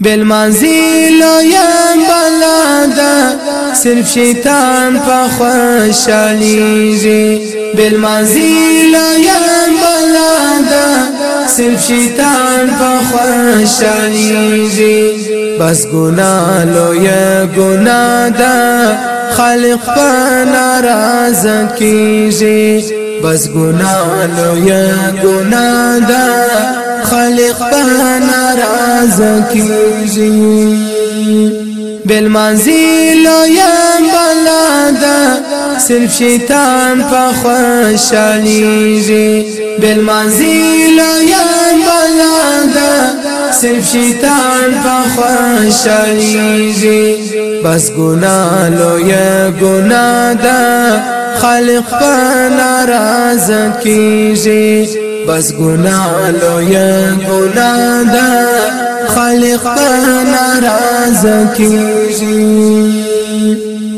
بل منزل یم بلادا صرف شیطان په خوشالیږي بل منزل یم بلادا صرف شیطان په خوشالیږي بس ګنا لو یا ګنا دا خالق په ناراض کیږي بس گناه لویا گناه دا خالق په ناراض کیږي بل منزل لویا بلا دا صرف شیطان په خوشاليږي بل منزل لویا بلا دا صرف شیطان په خوشاليږي بس گناه لویا گناه دا خلق په ناراض کیږي بس ګناه لوی ګناه ده خلق په ناراض کیږي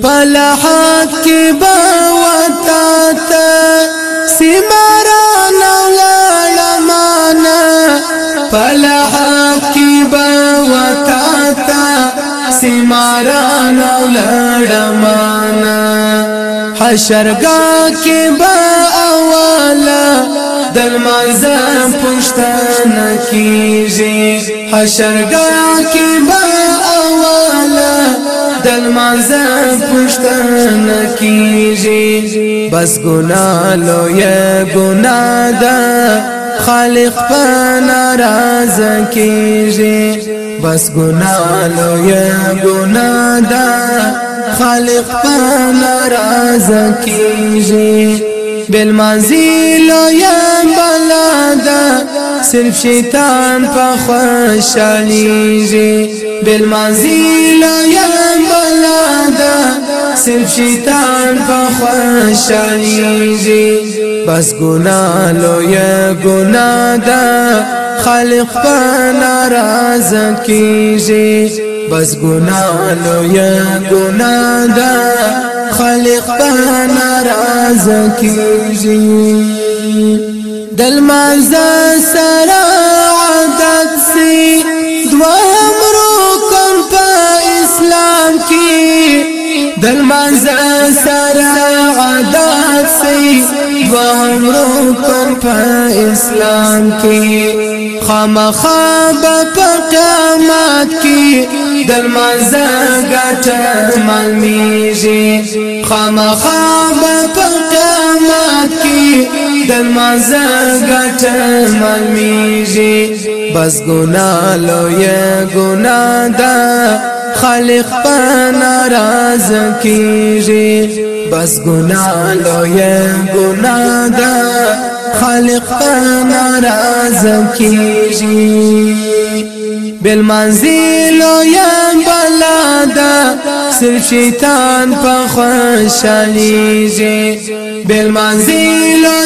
پلحات کې بوتا ته سیمران ولړمانه پلحات کې بوتا ته سیمران ولړمانه حشرګه کې با اوالا د منځم پښتنه کیږي حشرګه کې با اوالا د منځم پښتنه کیږي بس ګنا لوی ګنا ده خالق پر ناراض کیږي بس ګناه لو یا ګناه دا خالق پر ناراض کیږي بل مازی لو یا بلا دا صرف شیطان په خوشاليږي بالمنزل یم بلادا صرف شیطان فخوشانیږي بس ګنا لو یا ګنا دا خالق په ناراض کیږي بس ګنا لو یا ګنا دا خالق په ناراض کیږي دل مزه سره منزل سره عادت سي دوهم رکن په اسلام کې خامخاب په قیامت کې در منزل ګټه ملمیږي خامخاب په قیامت کې در منزل ګټه ملمیږي بس ګنا لوی ګنا ده خالق په ناراض کیږي بس ګنا لوی ګنا دا خالق په ناراض کیږي بل منزل لوی بلا دا سر شیطان په خوشاليږي بل منزل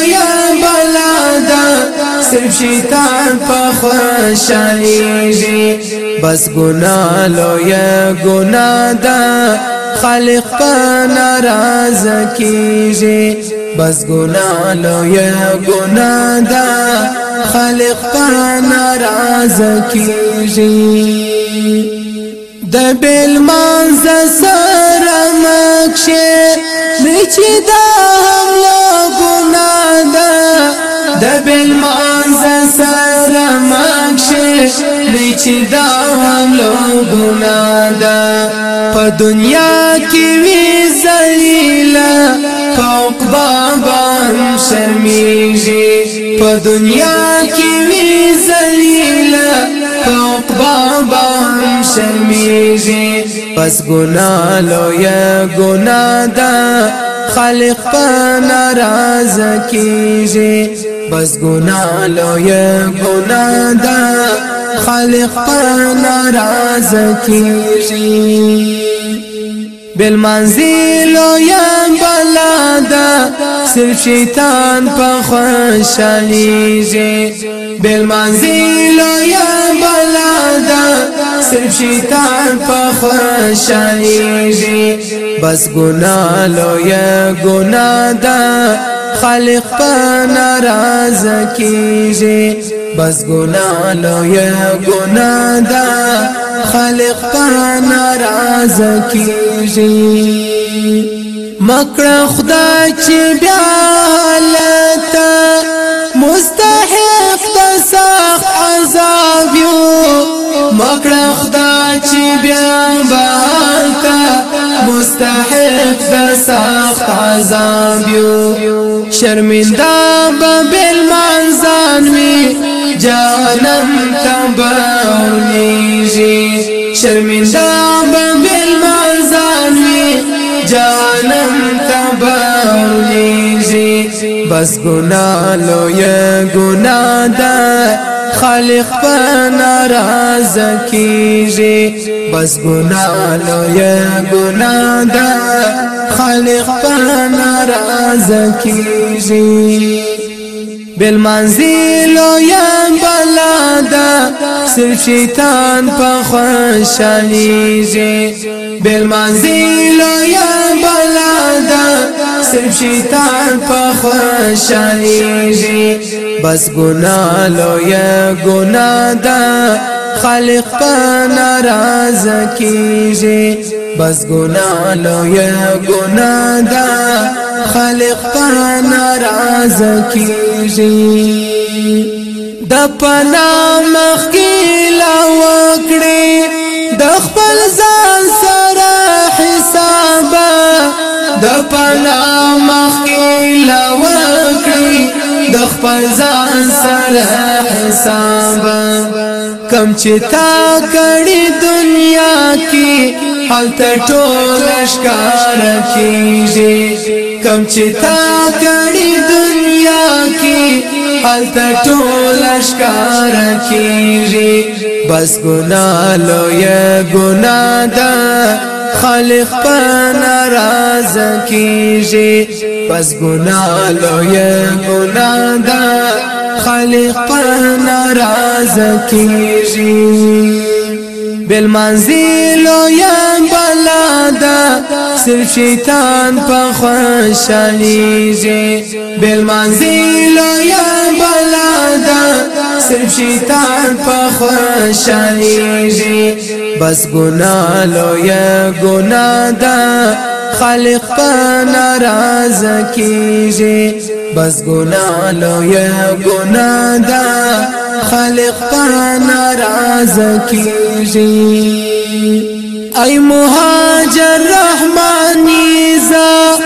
یا بلادا صرف شیطان په خوشالي بس ګنا لو یا ګنا دا خالق په ناراض کیږي بس ګنا لو یا ګنا دا خالق په ناراض کیږي د بل منزل سره مخشه زړه چې دا حمله ګناه ده د بل مانزه سره مخشه زړه چې دا حمله ګناه ده په دنیا کې وی ذلیلا فوق بابا شرمېږي په دنیا کې وی ذلیلا عقبا بام شمیږي پس ګنا لویا ګنا دا خالق په ناراض کیږي بس ګنا لویا ګنا دا خالق په ناراض کیږي بل منزلو یا بلادا صرف شیطان په خوشالیږي بل منزی لویا بلادا صرف شیطان په خوشایږي بس ګنا لویا ګنا دا خالق په ناراض کیږي بس ګنا لویا ګنا دا خالق په ناراض کیږي مکر خدا چې عذاب یو شرمنده به بل منزان وی جانم تبورنیږي شرمنده به بل منزان وی جانم تبورنیږي بس ګنا لو یا ګنا ده خلق په ناراض کیږي بس ګنا لوی ګنا ده خلق په ناراض کیږي بل منزل یا بلادا سر شیطان په خوشاليږي بل منزل یا بلادا دا صرف شیطان په خوشاليږي بس ګنا لو یا ګنا دا خالق په ناراض کیږي بس ګنا لو یا ګنا دا خالق په ناراض کیږي د پنا مخ کې لا وکړي د خپل ځان پنا مخیل ورکړي د خپل ځان سره حساب کم چې تا کړي دنیا کې حالت ټول ښکار کیږي کم چې تا کړي دنیا کې حالت ټول ښکار کیږي بس ګنا لوی ګنا ده خلق پر ناراض کیږي پس ګنا لوی ګنا دا خلق پر ناراض کیږي بل منزل لوی دا صرف شیطان په خوشاليږي بل منزل یا بلا دا صرف شیطان په خوشاليږي بس ګنا لو یا ګنا دا خالق په ناراض کیږي بس ګنا لو یا ګنا دا خالق په ناراض کیږي ای مهاجر رحمانی زا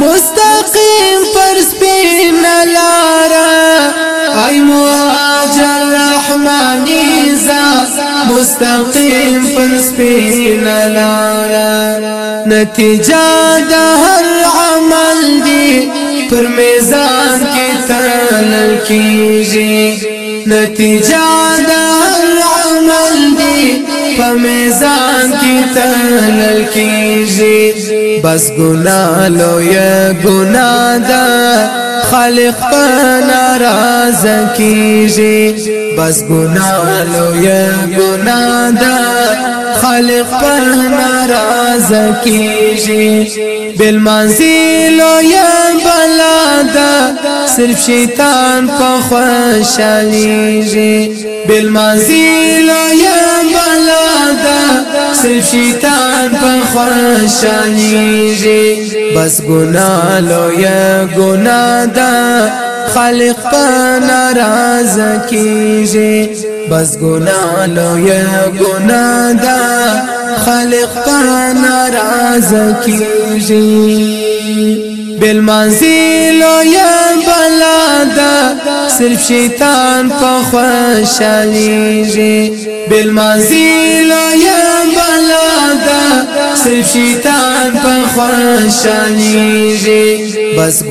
مستقیم پر سپین لارا ای مهاجر رحمانی زا مستقیم پر سپین لارا نتیجا د هر عمل دی پر میزان کې ترل کیږي نتیجا د په میزان کې تلل کیږي بس ګنا لو یا ګنا دا خالق په ناراض کیږي بس ګنا لو یا ګنا دا خالق په ناراض کیږي بل منزل یا بلا دا صرف شیطان په خوشاليږي بل منزل سل شیطان په خوشاليږي بس ګنا لو یا ګنا دا خالق په ناراض کیږي بس ګنا لو یا ګنا دا خالق په ناراض کیږي بل منزل یا بلادا صرف شیطان په خوشاليږي بل منزل یا دا صرف شیطان خوشانی خوشاليږي بس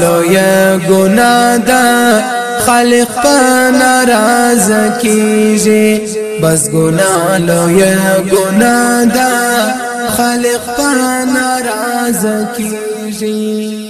لو یا گناہ دا خالق پا ناراض کی زی بس لو یا گناہ دا خالق پا ناراض کی زی